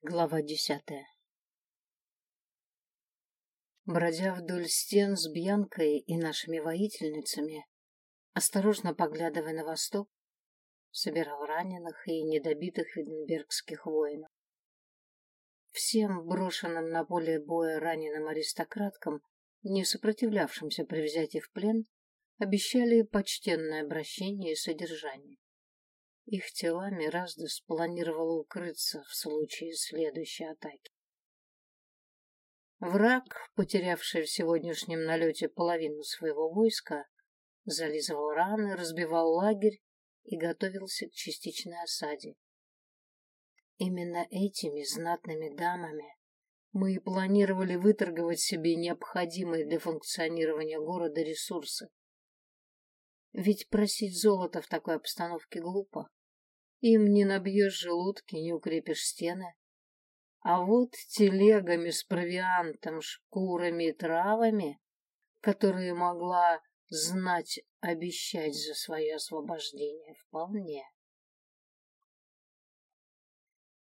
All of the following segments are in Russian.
Глава десятая Бродя вдоль стен с Бьянкой и нашими воительницами, осторожно поглядывая на восток, собирал раненых и недобитых виденбергских воинов. Всем брошенным на поле боя раненым аристократкам, не сопротивлявшимся при взятии в плен, обещали почтенное обращение и содержание. Их телами Раздас планировал укрыться в случае следующей атаки. Враг, потерявший в сегодняшнем налете половину своего войска, зализывал раны, разбивал лагерь и готовился к частичной осаде. Именно этими знатными дамами мы и планировали выторговать себе необходимые для функционирования города ресурсы. Ведь просить золото в такой обстановке глупо. Им не набьешь желудки, не укрепишь стены. А вот телегами с провиантом, шкурами и травами, которые могла знать обещать за свое освобождение, вполне.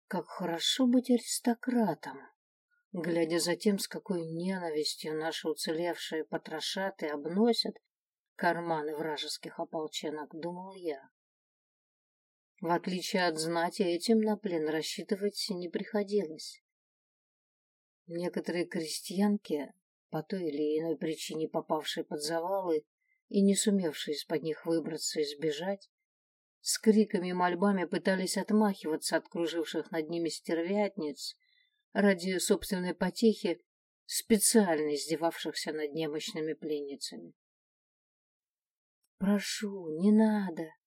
Как хорошо быть аристократом, глядя за тем, с какой ненавистью наши уцелевшие потрошаты обносят карманы вражеских ополченок, думал я. В отличие от знати, этим на плен рассчитывать не приходилось. Некоторые крестьянки, по той или иной причине попавшие под завалы и не сумевшие из-под них выбраться и сбежать, с криками и мольбами пытались отмахиваться от круживших над ними стервятниц ради собственной потехи, специально издевавшихся над немощными пленницами. «Прошу, не надо!» —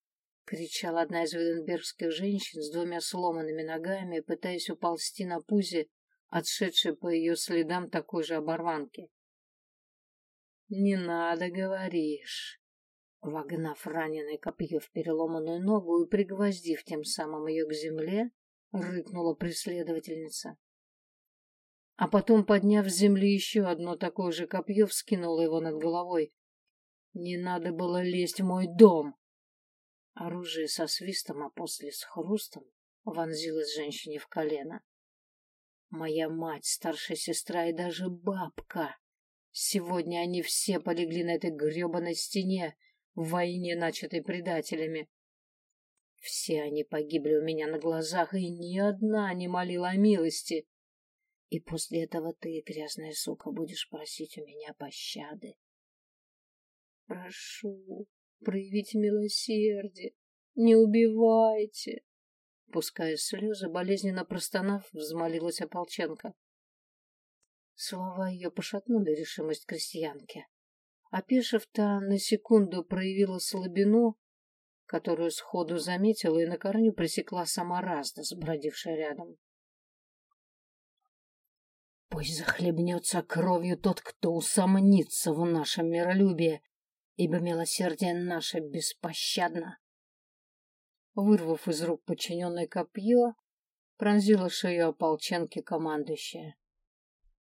кричала одна из вейденбергских женщин с двумя сломанными ногами, пытаясь уползти на пузе, отшедшей по ее следам такой же оборванки. «Не надо, говоришь!» Вогнав раненое копье в переломанную ногу и пригвоздив тем самым ее к земле, рыкнула преследовательница. А потом, подняв с земли еще одно такое же копье, вскинула его над головой. «Не надо было лезть в мой дом!» Оружие со свистом, а после с хрустом вонзилось женщине в колено. Моя мать, старшая сестра и даже бабка. Сегодня они все полегли на этой гребаной стене в войне, начатой предателями. Все они погибли у меня на глазах, и ни одна не молила о милости. И после этого ты, грязная сука, будешь просить у меня пощады. Прошу, проявите милосердие, не убивайте. Пуская слезы, болезненно простонав, взмолилась ополченка. Слова ее пошатнули решимость крестьянки. Опешив-то на секунду проявила слабину, которую сходу заметила и на корню пресекла сама Разда, сбродившая рядом. Пусть захлебнется кровью тот, кто усомнится в нашем миролюбии ибо милосердие наше беспощадно. Вырвав из рук подчиненное копье, пронзила шею ополченки командующая.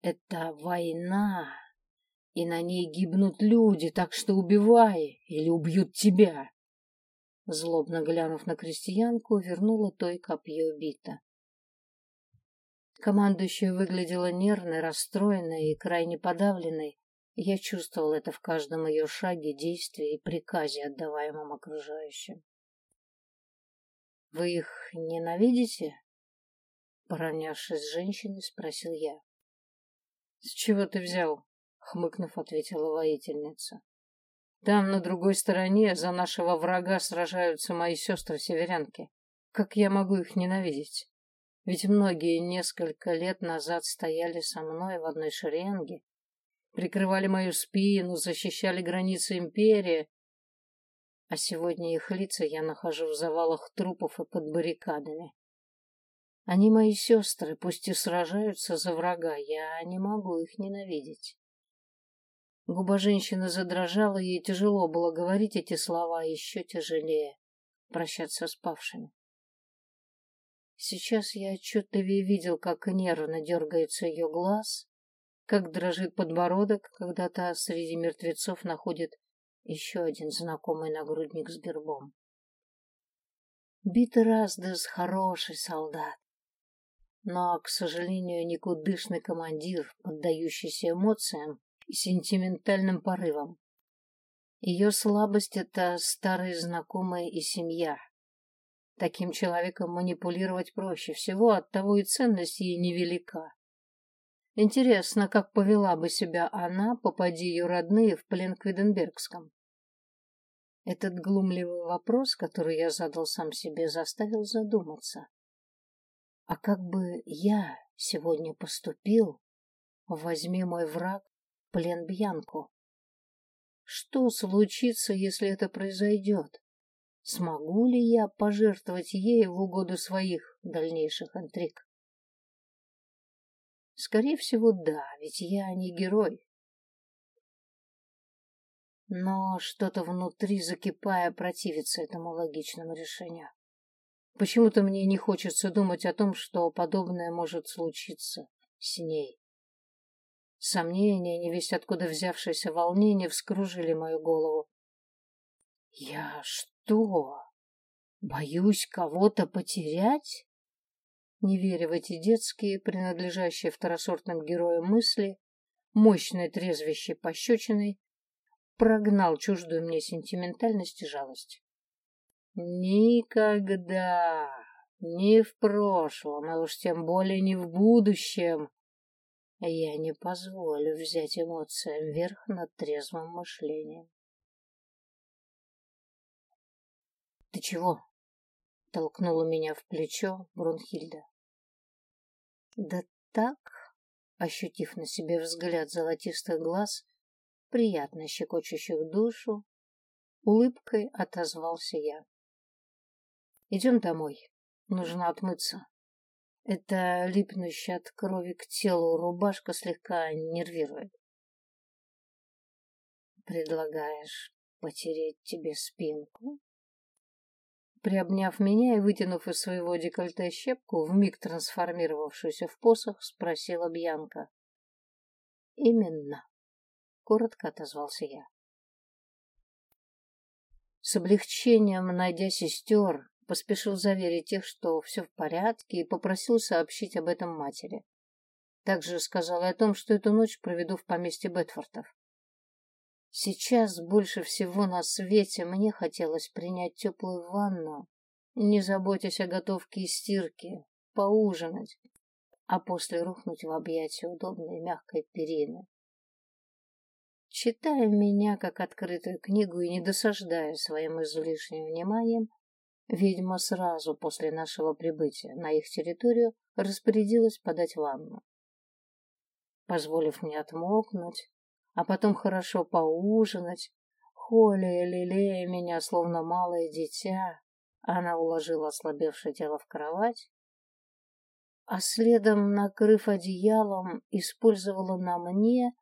Это война, и на ней гибнут люди, так что убивай, или убьют тебя. Злобно глянув на крестьянку, вернула той копье бита. Командующая выглядела нервной, расстроенной и крайне подавленной, я чувствовал это в каждом ее шаге, действии и приказе, отдаваемом окружающим. «Вы их ненавидите?» Поравнявшись с женщиной, спросил я. «С чего ты взял?» — хмыкнув, ответила воительница. «Там, на другой стороне, за нашего врага сражаются мои сестры-северянки. Как я могу их ненавидеть? Ведь многие несколько лет назад стояли со мной в одной шеренге, прикрывали мою спину, защищали границы империи. А сегодня их лица я нахожу в завалах трупов и под баррикадами. Они мои сестры, пусть и сражаются за врага, я не могу их ненавидеть. Губа женщины задрожала, ей тяжело было говорить эти слова, еще тяжелее прощаться с павшими. Сейчас я отчетливее видел, как нервно дергается ее глаз, как дрожит подбородок, когда та среди мертвецов находит еще один знакомый нагрудник с гербом. Битый Раздес хороший солдат. но, к сожалению, никудышный командир, поддающийся эмоциям и сентиментальным порывам. Ее слабость — это старые знакомые и семья. Таким человеком манипулировать проще всего, оттого и ценность ей невелика. Интересно, как повела бы себя она, попади ее родные в плен к Виденбергском. Этот глумливый вопрос, который я задал сам себе, заставил задуматься. А как бы я сегодня поступил, возьми мой враг плен Бьянку? Что случится, если это произойдет? Смогу ли я пожертвовать ей в угоду своих дальнейших интриг? Скорее всего, да, ведь я не герой. Но что-то внутри, закипая, противится этому логичному решению. Почему-то мне не хочется думать о том, что подобное может случиться с ней. Сомнения, невесть откуда взявшееся волнение, вскружили мою голову. Я что, боюсь кого-то потерять? Не веря в эти детские, принадлежащие второсортным героям мысли, мощной трезвящей пощечиной, прогнал чуждую мне сентиментальность и жалость. Никогда, ни в прошлом, а уж тем более не в будущем, я не позволю взять эмоциям верх над трезвым мышлением. «Ты чего?» — толкнула меня в плечо Брунхильда. «Да так», — ощутив на себе взгляд золотистых глаз, приятно щекочущих душу, улыбкой отозвался я. Идем домой. Нужно отмыться. Это липнущая от крови к телу рубашка слегка нервирует. Предлагаешь потереть тебе спинку? Приобняв меня и вытянув из своего декольте щепку, вмиг трансформировавшуюся в посох, спросила Бьянка. Именно. Коротко отозвался я. С облегчением, найдя сестер, Поспешил заверить их, что все в порядке, и попросил сообщить об этом матери. Также сказал и о том, что эту ночь проведу в поместье Бетфортов. Сейчас больше всего на свете мне хотелось принять теплую ванну, не заботясь о готовке и стирке, поужинать, а после рухнуть в объятия удобной мягкой перины. Читая меня как открытую книгу и не досаждая своим излишним вниманием, Ведьма сразу после нашего прибытия на их территорию распорядилась подать ванну. Позволив мне отмокнуть, а потом хорошо поужинать, Холя и лелея меня, словно малое дитя, она уложила ослабевшее тело в кровать, а следом, накрыв одеялом, использовала на мне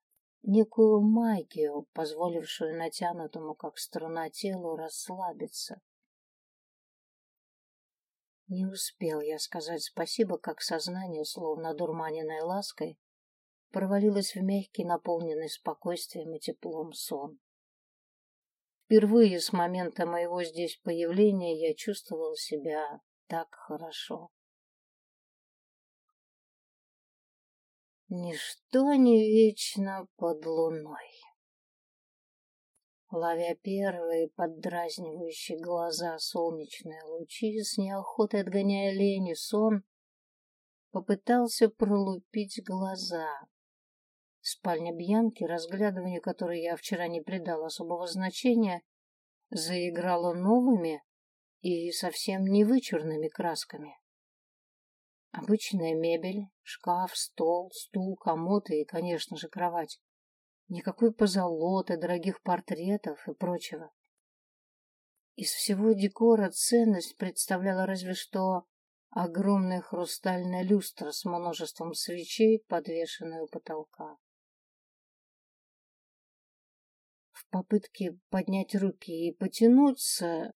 некую магию, позволившую натянутому, как струна телу, расслабиться. Не успел я сказать спасибо, как сознание, словно дурманенной лаской, провалилось в мягкий, наполненный спокойствием и теплом сон. Впервые с момента моего здесь появления я чувствовал себя так хорошо. Ничто не вечно под луной ловя первые поддразнивающие глаза солнечные лучи, с неохотой отгоняя лень и сон, попытался пролупить глаза. Спальня Бьянки, разглядыванию которой я вчера не придал особого значения, заиграла новыми и совсем не вычурными красками. Обычная мебель, шкаф, стол, стул, комод и, конечно же, кровать. Никакой позолоты, дорогих портретов и прочего. Из всего декора ценность представляла разве что огромная хрустальная люстра с множеством свечей, подвешенная у потолка. Попытке поднять руки и потянуться,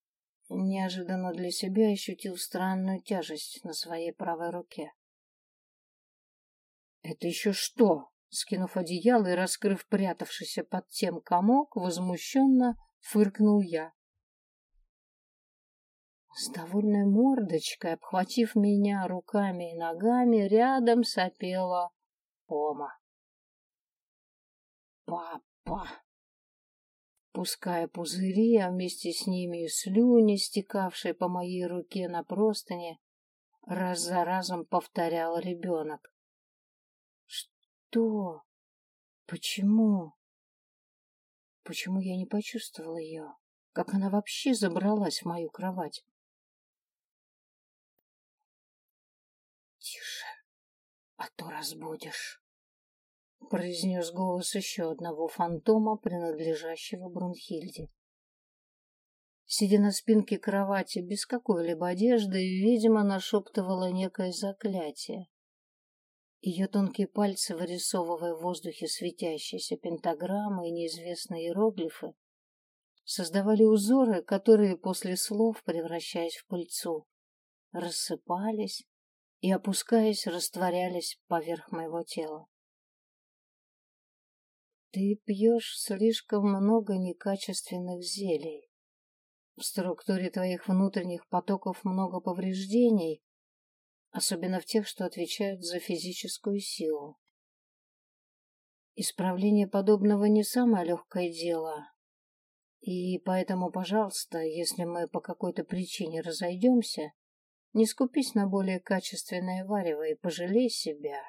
неожиданно для себя ощутил странную тяжесть на своей правой руке. «Это еще что?» Скинув одеяло и раскрыв прятавшийся под тем комок, возмущенно фыркнул я. С довольной мордочкой, обхватив меня руками и ногами, рядом сопела Ома. «Папа!» Пуская пузыри, а вместе с ними и слюни, стекавшие по моей руке на простыне, раз за разом повторял ребенок. «Что? Почему?» Почему я не почувствовала ее? Как она вообще забралась в мою кровать? Тише, а то разбудишь, произнес голос еще одного фантома, принадлежащего Брунхильде. Сидя на спинке кровати без какой-либо одежды, видимо, нашептывала некое заклятие. Ее тонкие пальцы, вырисовывая в воздухе светящиеся пентаграммы и неизвестные иероглифы, создавали узоры, которые после слов, превращаясь в пыльцу, рассыпались и, опускаясь, растворялись поверх моего тела. Ты пьешь слишком много некачественных зелий. В структуре твоих внутренних потоков много повреждений, особенно в тех, что отвечают за физическую силу. Исправление подобного не самое легкое дело, и поэтому, пожалуйста, если мы по какой-то причине разойдемся, не скупись на более качественное варево и пожалей себя.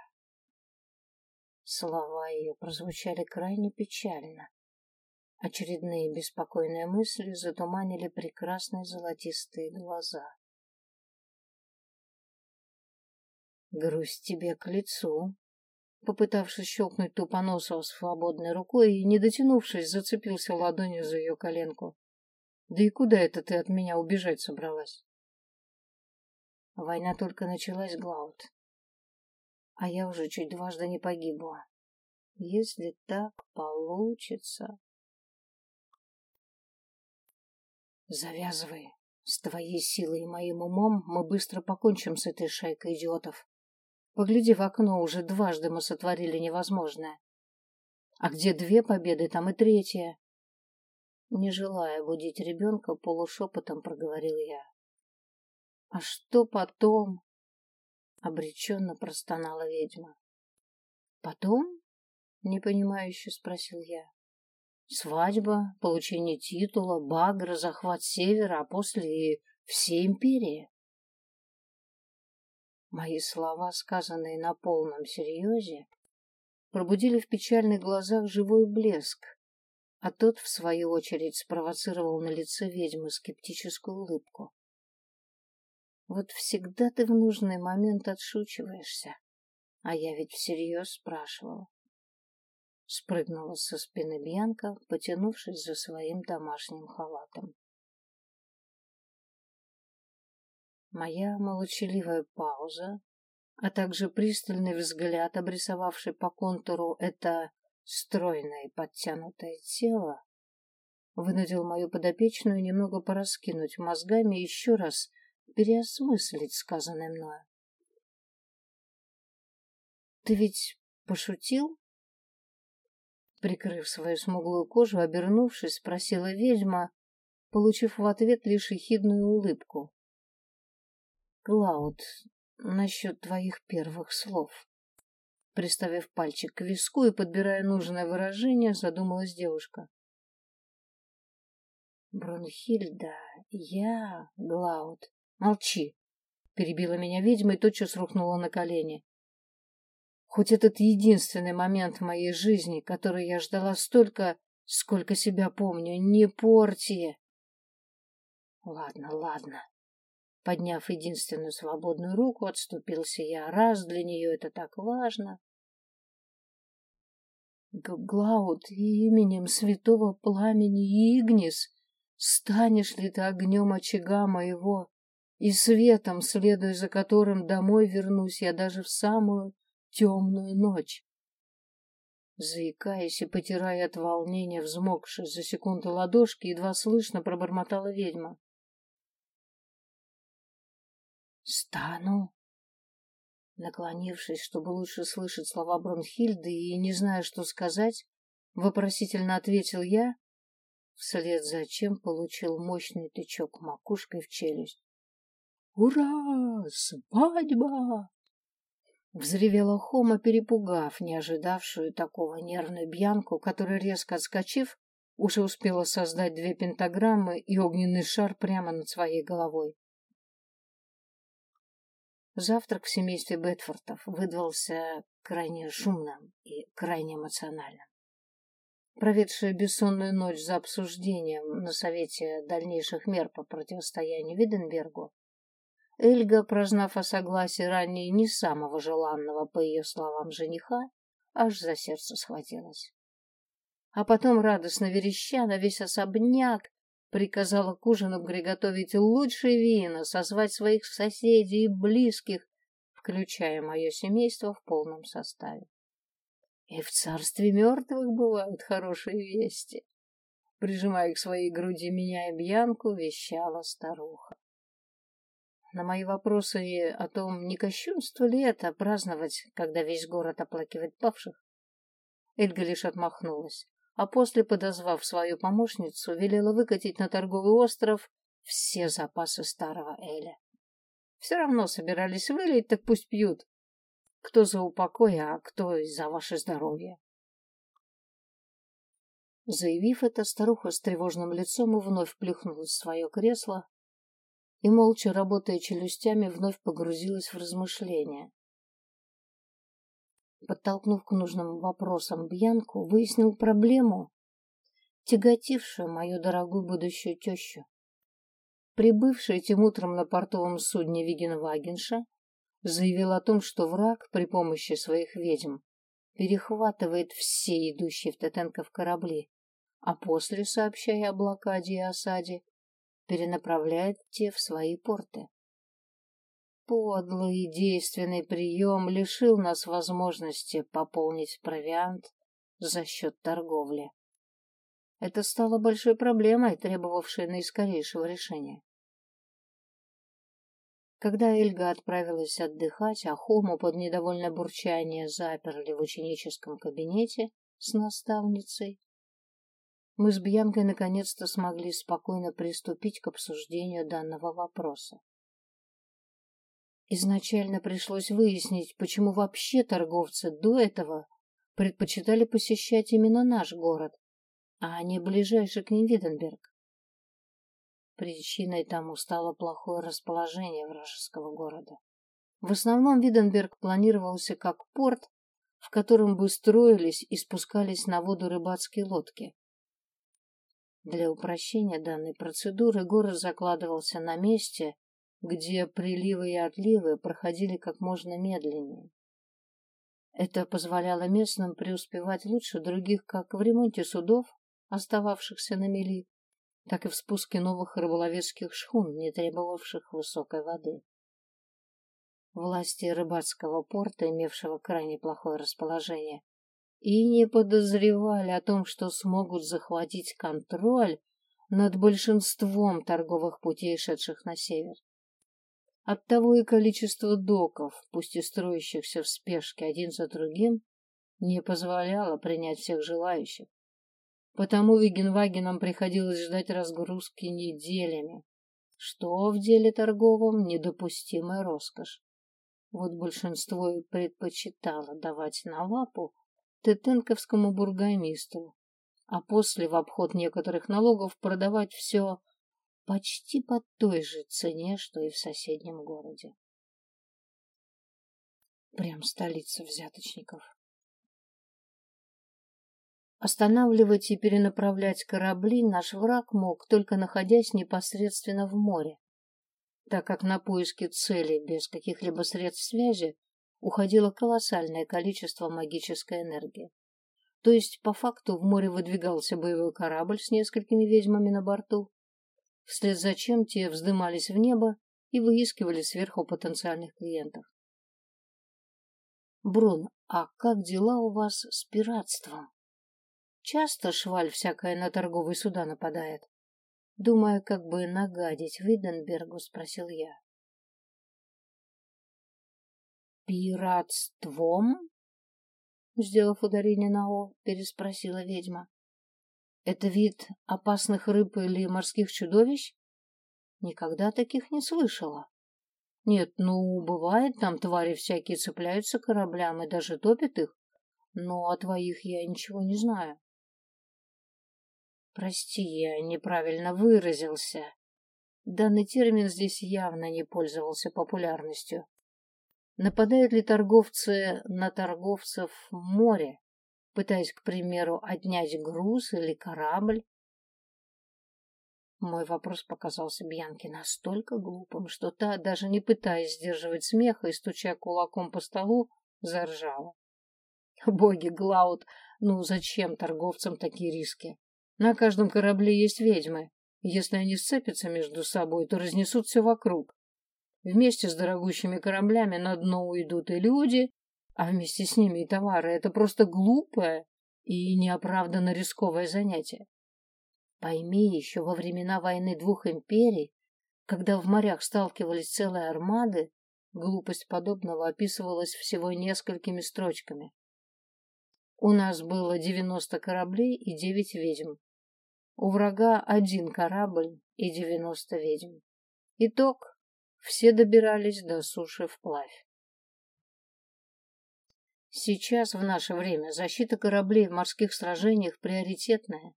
Слова ее прозвучали крайне печально. Очередные беспокойные мысли затуманили прекрасные золотистые глаза. Грусть тебе к лицу. Попытавшись щелкнуть ту по носу свободной рукой и, не дотянувшись, зацепился ладонью за ее коленку. Да и куда это ты от меня убежать собралась? Война только началась, Глауд. А я уже чуть дважды не погибла. Если так получится... Завязывай. С твоей силой и моим умом мы быстро покончим с этой шайкой идиотов. Погляди в окно, уже дважды мы сотворили невозможное. А где две победы, там и третья. Не желая будить ребенка, полушепотом проговорил я. А что потом? Обреченно простонала ведьма. Потом? Непонимающе спросил я. Свадьба, получение титула, багра, захват севера, а после и всей империи. Мои слова, сказанные на полном серьезе, пробудили в печальных глазах живой блеск, а тот, в свою очередь, спровоцировал на лице ведьмы скептическую улыбку. Вот всегда ты в нужный момент отшучиваешься, а я ведь всерьез спрашивала. Спрыгнула со спины Бьянка, потянувшись за своим домашним халатом. Моя молчаливая пауза, а также пристальный взгляд, обрисовавший по контуру это стройное и подтянутое тело, вынудил мою подопечную немного пораскинуть мозгами еще раз переосмыслить сказанное мною. «Ты ведь пошутил?» Прикрыв свою смуглую кожу, обернувшись, спросила ведьма, получив в ответ лишь ехидную улыбку. Клауд, насчет твоих первых слов. Приставив пальчик к виску и подбирая нужное выражение, задумалась девушка. Брунхильда, я, Глауд. Молчи, перебила меня ведьма и тотчас рухнула на колени. Хоть этот единственный момент в моей жизни, который я ждала столько, сколько себя помню, не порти. Ладно, ладно, Подняв единственную свободную руку, отступился я. Раз для нее это так важно. Глауд, именем святого пламени Игнис, станешь ли ты огнем очага моего и светом, следуя за которым домой вернусь я даже в самую темную ночь? Заикаясь и потирая от волнения взмокшие за секунду ладошки, едва слышно пробормотала ведьма. Стану. Наклонившись, чтобы лучше слышать слова Бронхильды и не зная, что сказать, вопросительно ответил я, вслед за чем получил мощный тычок макушкой в челюсть. «Ура! Свадьба!» Взревела Хома, перепугав не ожидавшую такого нервную Бьянку, которая, резко отскочив, уже успела создать две пентаграммы и огненный шар прямо над своей головой. Завтрак в семействе Бетфортов выдался крайне шумным и крайне эмоциональным. Проведшая бессонную ночь за обсуждением на совете дальнейших мер по противостоянию Виденбергу, Эльга, прознав о согласии ранее не самого желанного, по ее словам, жениха, аж за сердце схватилась. А потом, радостно вереща на весь особняк, приказала к ужину приготовить лучшие вина, созвать своих соседей и близких, включая мое семейство в полном составе. И в царстве мертвых бывают хорошие вести. Прижимая к своей груди меня и Бьянку, вещала старуха. На мои вопросы о том, не кощунство ли это праздновать, когда весь город оплакивает павших, Эльга лишь отмахнулась, а после, подозвав свою помощницу, велела выкатить на торговый остров все запасы старого Эля. Все равно собирались вылить, так пусть пьют. Кто за упокой, а кто за ваше здоровье. Заявив это, старуха с тревожным лицом вновь плюхнулась в свое кресло, и, молча работая челюстями, вновь погрузилась в размышления. Подтолкнув к нужным вопросам Бьянку, выяснил проблему, тяготившую мою дорогую будущую тещу. Прибывшая этим утром на портовом судне Вагенша заявил о том, что враг при помощи своих ведьм перехватывает все идущие в Тетенков корабли, а после, сообщая о блокаде и осаде, перенаправляет те в свои порты. Подлый и действенный прием лишил нас возможности пополнить провиант за счет торговли. Это стало большой проблемой, требовавшей наискорейшего решения. Когда Эльга отправилась отдыхать, а Хому под недовольное бурчание заперли в ученическом кабинете с наставницей, мы с Бьянкой наконец-то смогли спокойно приступить к обсуждению данного вопроса. Изначально пришлось выяснить, почему вообще торговцы до этого предпочитали посещать именно наш город, а не ближайший к ним Виденберг. Причиной тому стало плохое расположение вражеского города. В основном Виденберг планировался как порт, в котором бы строились и спускались на воду рыбацкие лодки. Для упрощения данной процедуры город закладывался на месте, где приливы и отливы проходили как можно медленнее. Это позволяло местным преуспевать лучше других как в ремонте судов, остававшихся на мели, так и в спуске новых рыболовецких шхун, не требовавших высокой воды. Власти рыбацкого порта, имевшего крайне плохое расположение, и не подозревали о том, что смогут захватить контроль над большинством торговых путей, шедших на север. Оттого и количество доков, пусть и строящихся в спешке один за другим, не позволяло принять всех желающих. Потому Вигенвагенам приходилось ждать разгрузки неделями, что в деле торговом недопустимая роскошь. Вот большинство и предпочитало давать на лапу тетенковскому бургомистру, а после в обход некоторых налогов продавать все почти по той же цене, что и в соседнем городе. Прям столица взяточников. Останавливать и перенаправлять корабли наш враг мог, только находясь непосредственно в море, так как на поиски цели без каких-либо средств связи уходило колоссальное количество магической энергии. То есть, по факту, в море выдвигался боевой корабль с несколькими ведьмами на борту, вслед за чем те вздымались в небо и выискивали сверху потенциальных клиентов. Брун, а как дела у вас с пиратством? Часто шваль всякая на торговые суда нападает. Думая, как бы нагадить Виденбергу, спросил я. «Пиратством?» Сделав ударение на «о», переспросила ведьма. «Это вид опасных рыб или морских чудовищ?» Никогда таких не слышала. Нет, ну, бывает, там твари всякие цепляются кораблям и даже топят их, но о твоих я ничего не знаю. Прости, я неправильно выразился. Данный термин здесь явно не пользовался популярностью. Нападают ли торговцы на торговцев в море, пытаясь, к примеру, отнять груз или корабль? Мой вопрос показался Бьянке настолько глупым, что та, даже не пытаясь сдерживать смеха и стуча кулаком по столу, заржала. Боги, Глауд, ну зачем торговцам такие риски? На каждом корабле есть ведьмы. Если они сцепятся между собой, то разнесут все вокруг. Вместе с дорогущими кораблями на дно уйдут и люди, а вместе с ними и товары. Это просто глупое и неоправданно рисковое занятие. Пойми, еще во времена войны двух империй, когда в морях сталкивались целые армады, глупость подобного описывалась всего несколькими строчками. У нас было девяносто кораблей и девять ведьм. У врага один корабль и девяносто ведьм. Итог – все добирались до суши вплавь. Сейчас, в наше время, защита кораблей в морских сражениях приоритетная,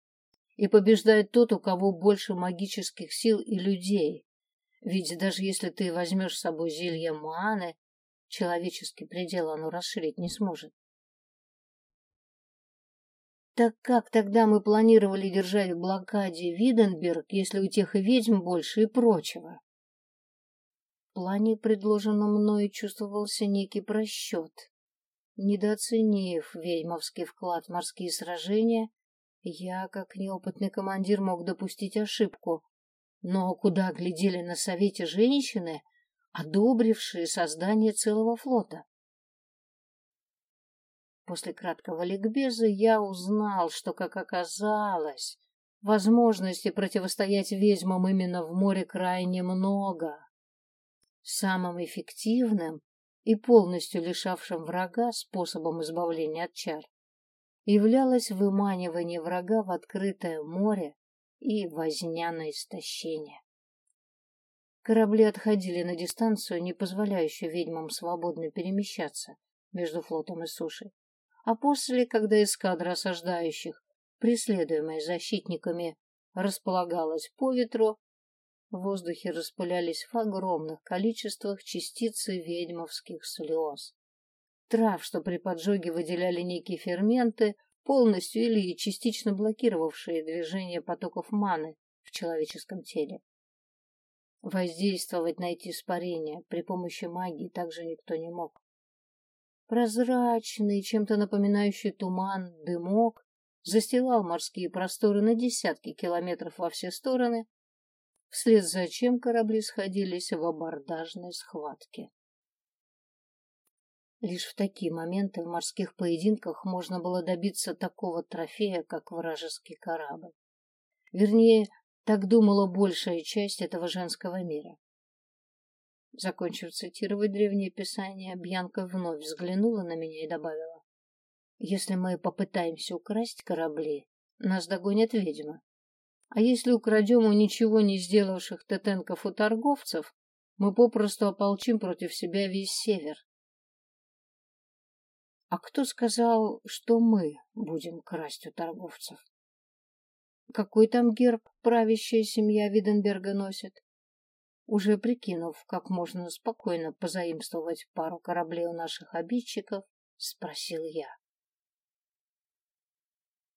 и побеждает тот, у кого больше магических сил и людей. Ведь даже если ты возьмешь с собой зелье маны, человеческий предел оно расширить не сможет. Так как тогда мы планировали держать в блокаде Виденберг, если у тех и ведьм больше и прочего? Плане, предложенном мною, чувствовался некий просчет. Недооценив ведьмовский вклад в морские сражения, я, как неопытный командир, мог допустить ошибку. Но куда глядели на совете женщины, одобрившие создание целого флота? После краткого ликбеза я узнал, что, как оказалось, возможности противостоять ведьмам именно в море крайне много. Самым эффективным и полностью лишавшим врага способом избавления от чар являлось выманивание врага в открытое море и возня на истощение. Корабли отходили на дистанцию, не позволяющую ведьмам свободно перемещаться между флотом и сушей а после, когда эскадра осаждающих, преследуемая защитниками, располагалась по ветру, в воздухе распылялись в огромных количествах частицы ведьмовских слез. Трав, что при поджоге выделяли некие ферменты, полностью или частично блокировавшие движение потоков маны в человеческом теле. Воздействовать на эти испарения при помощи магии также никто не мог. Прозрачный, чем-то напоминающий туман, дымок застилал морские просторы на десятки километров во все стороны, вслед за чем корабли сходились в абордажной схватке. Лишь в такие моменты в морских поединках можно было добиться такого трофея, как вражеский корабль. Вернее, так думала большая часть этого женского мира. Закончив цитировать древнее писание, Бьянка вновь взглянула на меня и добавила. Если мы попытаемся украсть корабли, нас догонят ведьмы. А если украдем у ничего не сделавших тетенков у торговцев, мы попросту ополчим против себя весь север. А кто сказал, что мы будем красть у торговцев? Какой там герб правящая семья Виденберга носит? Уже прикинув, как можно спокойно позаимствовать пару кораблей у наших обидчиков, спросил я.